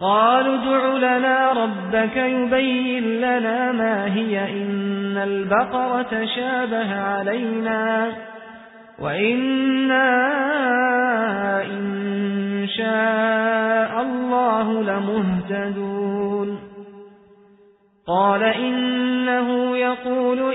قالوا ادع لنا ربك يبين لنا ما هي إن البقرة شابه علينا وإنا إن شاء الله لمهتدون قال إنه يقول